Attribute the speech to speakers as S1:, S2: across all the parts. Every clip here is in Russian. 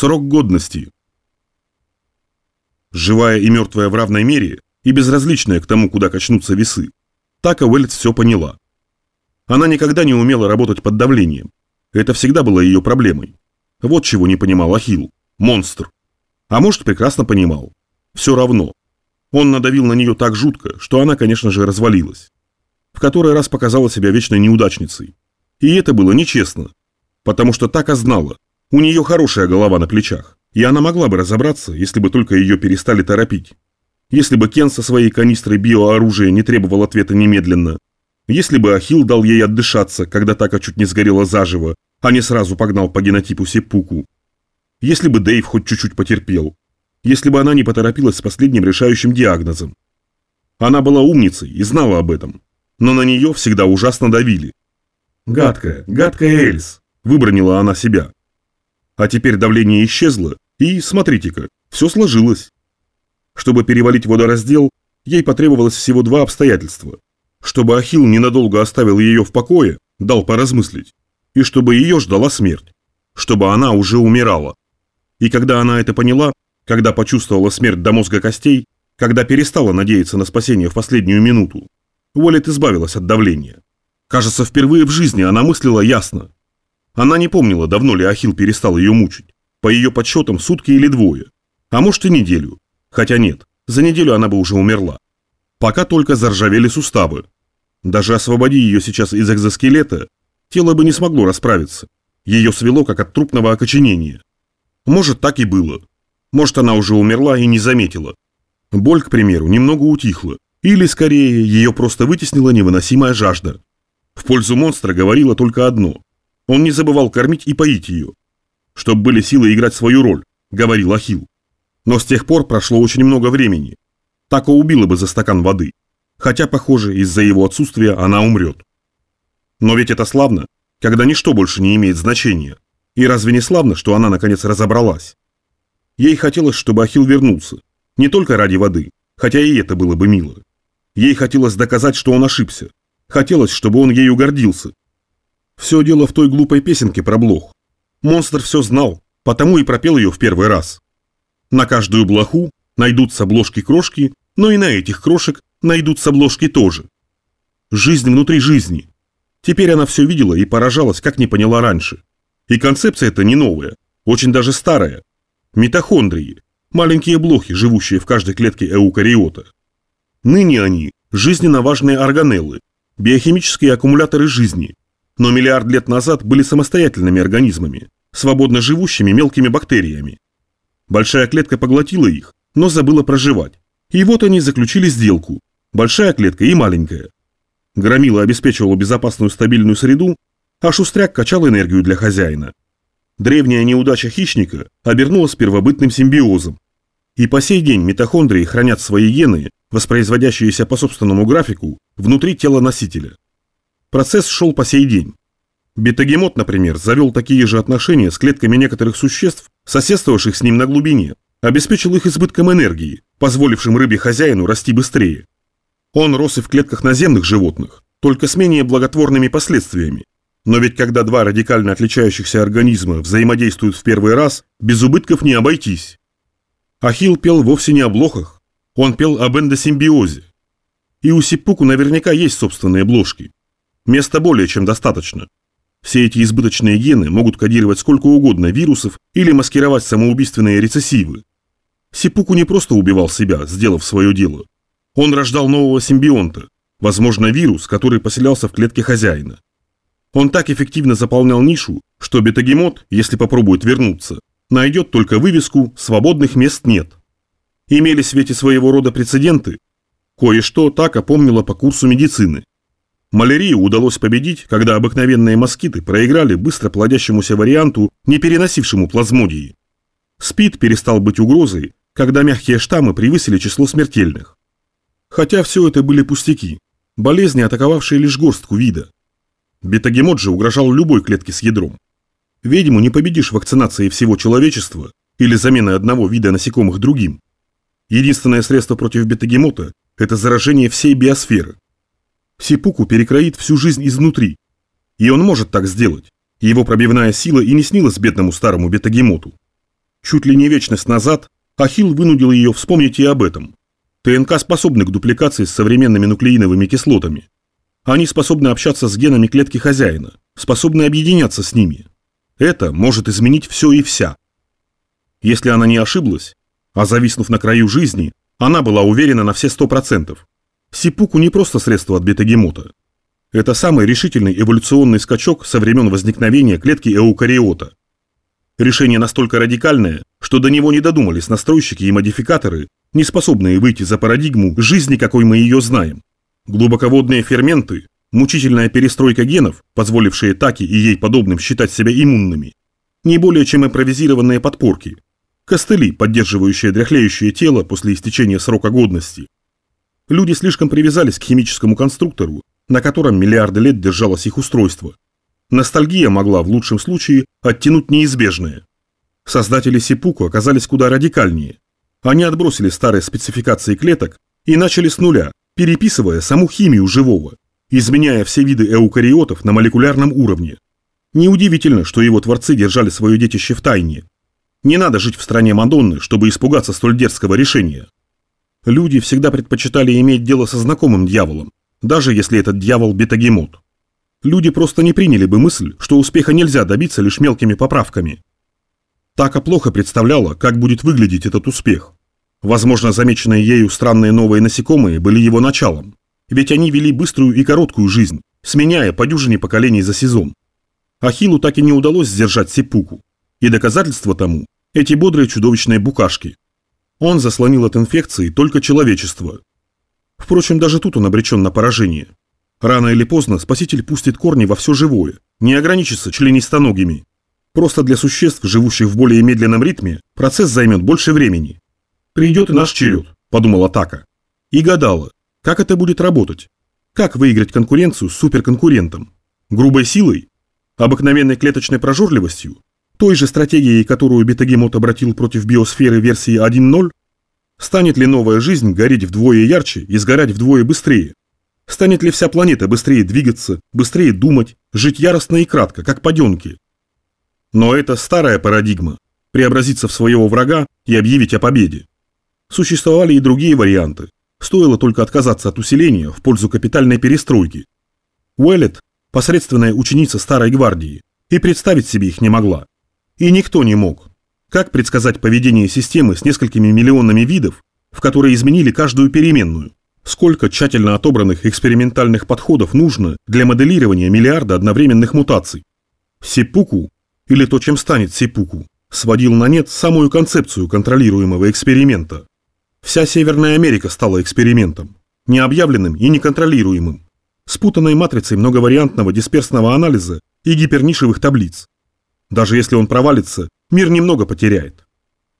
S1: Срок годности. Живая и мертвая в равной мере и безразличная к тому, куда качнутся весы, Така Уэльт все поняла. Она никогда не умела работать под давлением. Это всегда было ее проблемой. Вот чего не понимал Ахилл. Монстр. А может, прекрасно понимал. Все равно. Он надавил на нее так жутко, что она, конечно же, развалилась. В который раз показала себя вечной неудачницей. И это было нечестно. Потому что Така знала, у нее хорошая голова на плечах, и она могла бы разобраться, если бы только ее перестали торопить. Если бы Кен со своей канистрой биооружия не требовал ответа немедленно. Если бы Ахилл дал ей отдышаться, когда Така чуть не сгорела заживо, а не сразу погнал по генотипу Сеппуку. Если бы Дэйв хоть чуть-чуть потерпел. Если бы она не поторопилась с последним решающим диагнозом. Она была умницей и знала об этом. Но на нее всегда ужасно давили. «Гадкая, гадкая Эльс», – выбронила она себя. А теперь давление исчезло, и, смотрите-ка, все сложилось. Чтобы перевалить водораздел, ей потребовалось всего два обстоятельства. Чтобы Ахилл ненадолго оставил ее в покое, дал поразмыслить, и чтобы ее ждала смерть, чтобы она уже умирала. И когда она это поняла, когда почувствовала смерть до мозга костей, когда перестала надеяться на спасение в последнюю минуту, Уоллет избавилась от давления. Кажется, впервые в жизни она мыслила ясно. Она не помнила, давно ли Ахилл перестал ее мучить. По ее подсчетам, сутки или двое. А может и неделю. Хотя нет, за неделю она бы уже умерла. Пока только заржавели суставы. Даже освободи ее сейчас из экзоскелета, тело бы не смогло расправиться. Ее свело, как от трупного окоченения. Может, так и было. Может, она уже умерла и не заметила. Боль, к примеру, немного утихла. Или, скорее, ее просто вытеснила невыносимая жажда. В пользу монстра говорила только одно. Он не забывал кормить и поить ее. Чтоб были силы играть свою роль, говорил Ахилл. Но с тех пор прошло очень много времени. Тако убила бы за стакан воды. Хотя, похоже, из-за его отсутствия она умрет. Но ведь это славно, когда ничто больше не имеет значения. И разве не славно, что она наконец разобралась? Ей хотелось, чтобы Ахилл вернулся. Не только ради воды, хотя и это было бы мило. Ей хотелось доказать, что он ошибся. Хотелось, чтобы он ею гордился, все дело в той глупой песенке про блох. Монстр все знал, потому и пропел ее в первый раз. На каждую блоху найдутся бложки-крошки, но и на этих крошек найдутся бложки тоже. Жизнь внутри жизни. Теперь она все видела и поражалась, как не поняла раньше. И концепция эта не новая, очень даже старая. Митохондрии, маленькие блохи, живущие в каждой клетке эукариота. Ныне они – жизненно важные органеллы, биохимические аккумуляторы жизни, но миллиард лет назад были самостоятельными организмами, свободно живущими мелкими бактериями. Большая клетка поглотила их, но забыла проживать. И вот они заключили сделку. Большая клетка и маленькая. Громила обеспечивала безопасную стабильную среду, а Шустряк качал энергию для хозяина. Древняя неудача хищника обернулась первобытным симбиозом. И по сей день митохондрии хранят свои гены, воспроизводящиеся по собственному графику, внутри тела носителя. Процесс шел по сей день. Бетагемот, например, завел такие же отношения с клетками некоторых существ, соседствовавших с ним на глубине, обеспечил их избытком энергии, позволившим рыбе-хозяину расти быстрее. Он рос и в клетках наземных животных, только с менее благотворными последствиями. Но ведь когда два радикально отличающихся организма взаимодействуют в первый раз, без убытков не обойтись. Ахилл пел вовсе не о блохах, он пел об эндосимбиозе. И у Сиппуку наверняка есть собственные бложки. Места более чем достаточно. Все эти избыточные гены могут кодировать сколько угодно вирусов или маскировать самоубийственные рецессивы. Сипуку не просто убивал себя, сделав свое дело. Он рождал нового симбионта, возможно, вирус, который поселялся в клетке хозяина. Он так эффективно заполнял нишу, что бетагемот, если попробует вернуться, найдет только вывеску «Свободных мест нет». Имели в свете своего рода прецеденты? Кое-что так опомнило по курсу медицины. Малярию удалось победить, когда обыкновенные москиты проиграли быстро плодящемуся варианту, не переносившему плазмодии. СПИД перестал быть угрозой, когда мягкие штаммы превысили число смертельных. Хотя все это были пустяки, болезни, атаковавшие лишь горстку вида. Бетагемот же угрожал любой клетке с ядром. Ведьму не победишь вакцинацией всего человечества или заменой одного вида насекомых другим. Единственное средство против бетагемота – это заражение всей биосферы – Сипуку перекроит всю жизнь изнутри. И он может так сделать. Его пробивная сила и не снилась бедному старому бетагемоту. Чуть ли не вечность назад Ахилл вынудил ее вспомнить и об этом. ТНК способны к дупликации с современными нуклеиновыми кислотами. Они способны общаться с генами клетки хозяина, способны объединяться с ними. Это может изменить все и вся. Если она не ошиблась, а зависнув на краю жизни, она была уверена на все сто процентов. Сипуку не просто средство от бетагемота. Это самый решительный эволюционный скачок со времен возникновения клетки эукариота. Решение настолько радикальное, что до него не додумались настройщики и модификаторы, не способные выйти за парадигму жизни, какой мы ее знаем. Глубоководные ферменты, мучительная перестройка генов, позволившие Таки и ей подобным считать себя иммунными, не более чем импровизированные подпорки, костыли, поддерживающие дряхлеющее тело после истечения срока годности. Люди слишком привязались к химическому конструктору, на котором миллиарды лет держалось их устройство. Ностальгия могла в лучшем случае оттянуть неизбежное. Создатели Сипуку оказались куда радикальнее. Они отбросили старые спецификации клеток и начали с нуля, переписывая саму химию живого, изменяя все виды эукариотов на молекулярном уровне. Неудивительно, что его творцы держали свое детище в тайне. Не надо жить в стране Мадонны, чтобы испугаться столь дерзкого решения. Люди всегда предпочитали иметь дело со знакомым дьяволом, даже если этот дьявол бетагемот. Люди просто не приняли бы мысль, что успеха нельзя добиться лишь мелкими поправками. Така плохо представляла, как будет выглядеть этот успех. Возможно, замеченные ею странные новые насекомые были его началом, ведь они вели быструю и короткую жизнь, сменяя по дюжине поколений за сезон. Ахиллу так и не удалось сдержать сипуку, и доказательство тому – эти бодрые чудовищные букашки. Он заслонил от инфекции только человечество, Впрочем, даже тут он обречен на поражение. Рано или поздно спаситель пустит корни во все живое, не ограничится членистоногими. Просто для существ, живущих в более медленном ритме, процесс займет больше времени. «Придет и наш черед», – подумала Така. И гадала, как это будет работать. Как выиграть конкуренцию с суперконкурентом? Грубой силой? Обыкновенной клеточной прожорливостью? Той же стратегией, которую Бетагемот обратил против биосферы версии 1.0? Станет ли новая жизнь гореть вдвое ярче и сгорать вдвое быстрее? Станет ли вся планета быстрее двигаться, быстрее думать, жить яростно и кратко, как паденки? Но это старая парадигма – преобразиться в своего врага и объявить о победе. Существовали и другие варианты. Стоило только отказаться от усиления в пользу капитальной перестройки. Уэллет – посредственная ученица старой гвардии, и представить себе их не могла. И никто не мог. Как предсказать поведение системы с несколькими миллионами видов, в которые изменили каждую переменную? Сколько тщательно отобранных экспериментальных подходов нужно для моделирования миллиарда одновременных мутаций? Сипуку, или то, чем станет Сипуку, сводил на нет самую концепцию контролируемого эксперимента. Вся Северная Америка стала экспериментом, необъявленным и неконтролируемым, спутанной матрицей многовариантного дисперсного анализа и гипернишевых таблиц. Даже если он провалится, мир немного потеряет.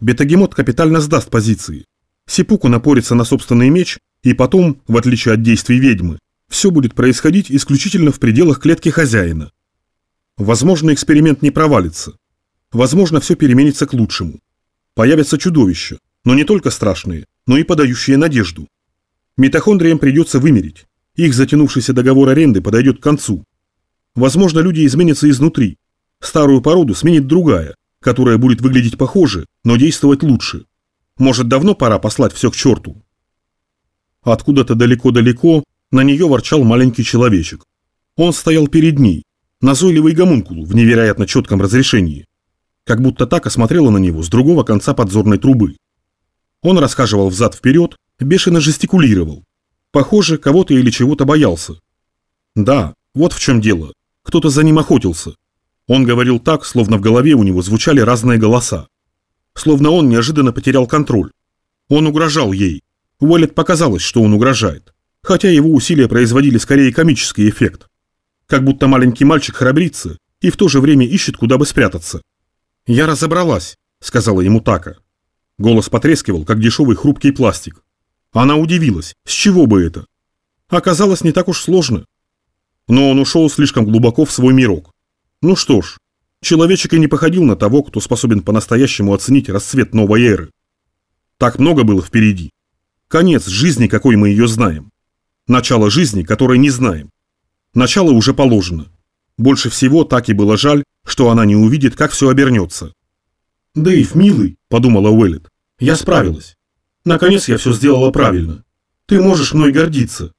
S1: Бетагемот капитально сдаст позиции. Сипуку напорится на собственный меч, и потом, в отличие от действий ведьмы, все будет происходить исключительно в пределах клетки хозяина. Возможно, эксперимент не провалится. Возможно, все переменится к лучшему. Появятся чудовища, но не только страшные, но и подающие надежду. Митохондриям придется вымереть. Их затянувшийся договор аренды подойдет к концу. Возможно, люди изменятся изнутри. Старую породу сменит другая, которая будет выглядеть похоже, но действовать лучше. Может, давно пора послать все к черту? Откуда-то далеко-далеко на нее ворчал маленький человечек. Он стоял перед ней, назойливый гомункул в невероятно четком разрешении. Как будто так осмотрела на него с другого конца подзорной трубы. Он расхаживал взад-вперед, бешено жестикулировал. Похоже, кого-то или чего-то боялся. Да, вот в чем дело. Кто-то за ним охотился. Он говорил так, словно в голове у него звучали разные голоса. Словно он неожиданно потерял контроль. Он угрожал ей. Уоллет показалось, что он угрожает. Хотя его усилия производили скорее комический эффект. Как будто маленький мальчик храбрится и в то же время ищет, куда бы спрятаться. «Я разобралась», — сказала ему Така. Голос потрескивал, как дешевый хрупкий пластик. Она удивилась, с чего бы это? Оказалось, не так уж сложно. Но он ушел слишком глубоко в свой мирок. Ну что ж, человечек и не походил на того, кто способен по-настоящему оценить расцвет новой эры. Так много было впереди. Конец жизни, какой мы ее знаем. Начало жизни, которой не знаем. Начало уже положено. Больше всего так и было жаль, что она не увидит, как все обернется. «Дэйв, милый», – подумала Уэллет, – «я справилась. Наконец я все сделала правильно. Ты можешь мной гордиться».